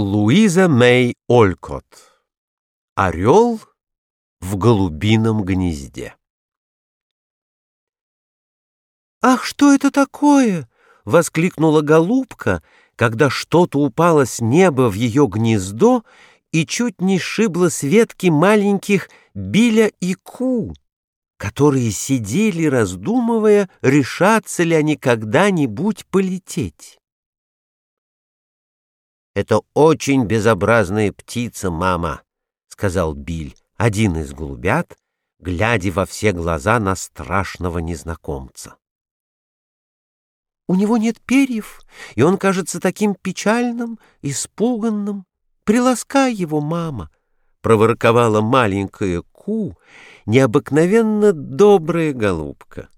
Луиза Мэй Олькот. Орел в голубином гнезде. «Ах, что это такое?» — воскликнула голубка, когда что-то упало с неба в ее гнездо и чуть не сшибло с ветки маленьких Биля и Ку, которые сидели, раздумывая, решатся ли они когда-нибудь полететь. «Это очень безобразная птица, мама», — сказал Биль, один из голубят, глядя во все глаза на страшного незнакомца. «У него нет перьев, и он кажется таким печальным, испуганным. Приласкай его, мама», — проворковала маленькая Ку, необыкновенно добрая голубка.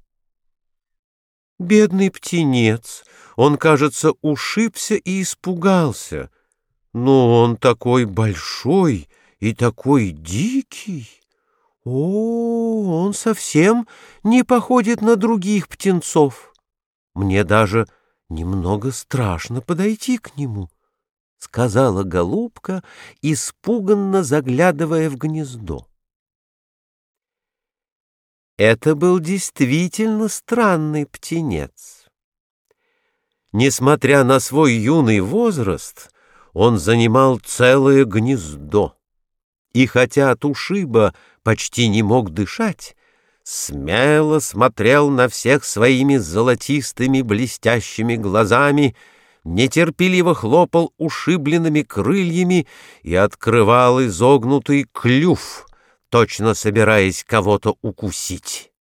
Бедный птенец, он, кажется, ушибся и испугался. Но он такой большой и такой дикий. О, он совсем не походит на других птенцов. Мне даже немного страшно подойти к нему, — сказала голубка, испуганно заглядывая в гнездо. Это был действительно странный птенец. Несмотря на свой юный возраст, он занимал целое гнездо. И хотя от ушиба почти не мог дышать, смело смотрел на всех своими золотистыми блестящими глазами, нетерпеливо хлопал ушибленными крыльями и открывал изогнутый клюв — точно собираясь кого-то укусить.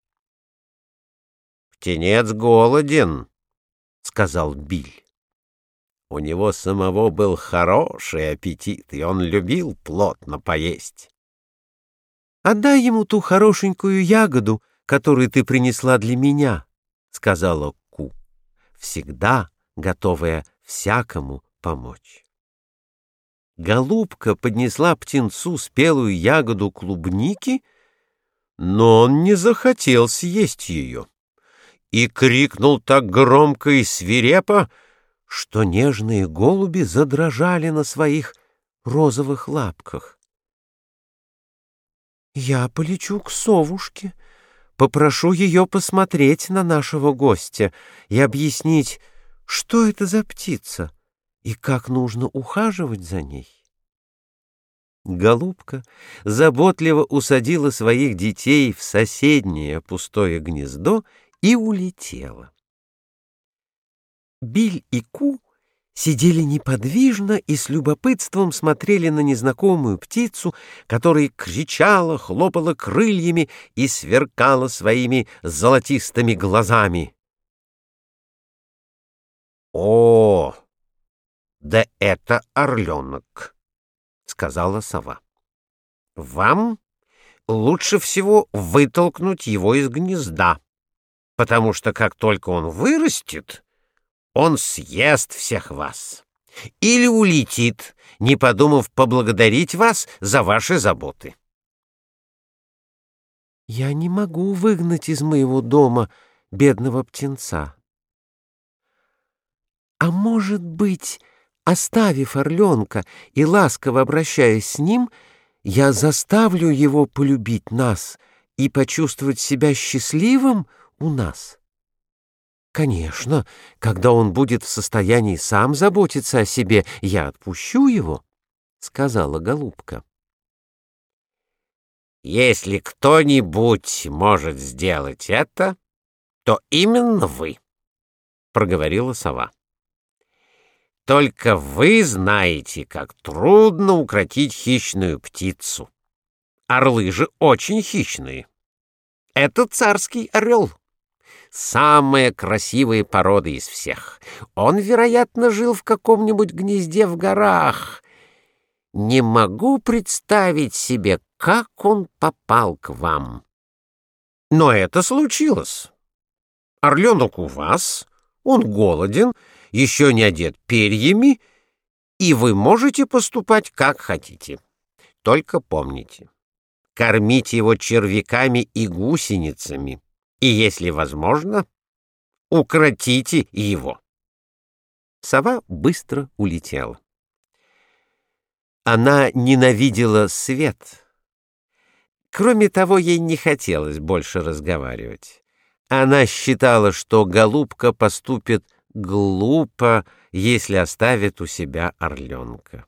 «Птенец голоден», — сказал Биль. У него самого был хороший аппетит, и он любил плотно поесть. «Отдай ему ту хорошенькую ягоду, которую ты принесла для меня», — сказала Ку, всегда готовая всякому помочь. Голубка поднесла птенцу спелую ягоду клубники, но он не захотел съесть ее и крикнул так громко и свирепо, что нежные голуби задрожали на своих розовых лапках. «Я полечу к совушке, попрошу ее посмотреть на нашего гостя и объяснить, что это за птица» и как нужно ухаживать за ней. Голубка заботливо усадила своих детей в соседнее пустое гнездо и улетела. Биль и Ку сидели неподвижно и с любопытством смотрели на незнакомую птицу, которая кричала, хлопала крыльями и сверкала своими золотистыми глазами. «О!» Да это орленок, — сказала сова. Вам лучше всего вытолкнуть его из гнезда, потому что как только он вырастет, он съест всех вас или улетит, не подумав поблагодарить вас за ваши заботы. Я не могу выгнать из моего дома бедного птенца. А может быть, Оставив орленка и ласково обращаясь с ним, я заставлю его полюбить нас и почувствовать себя счастливым у нас. Конечно, когда он будет в состоянии сам заботиться о себе, я отпущу его, — сказала голубка. Если кто-нибудь может сделать это, то именно вы, — проговорила сова. Только вы знаете, как трудно укротить хищную птицу. Орлы же очень хищные. Это царский орел. Самая красивая порода из всех. Он, вероятно, жил в каком-нибудь гнезде в горах. Не могу представить себе, как он попал к вам. Но это случилось. Орленок у вас, он голоден, еще не одет перьями, и вы можете поступать как хотите. Только помните, кормите его червяками и гусеницами, и, если возможно, укротите его. Сова быстро улетела. Она ненавидела свет. Кроме того, ей не хотелось больше разговаривать. Она считала, что голубка поступит глупо, если оставит у себя орленка.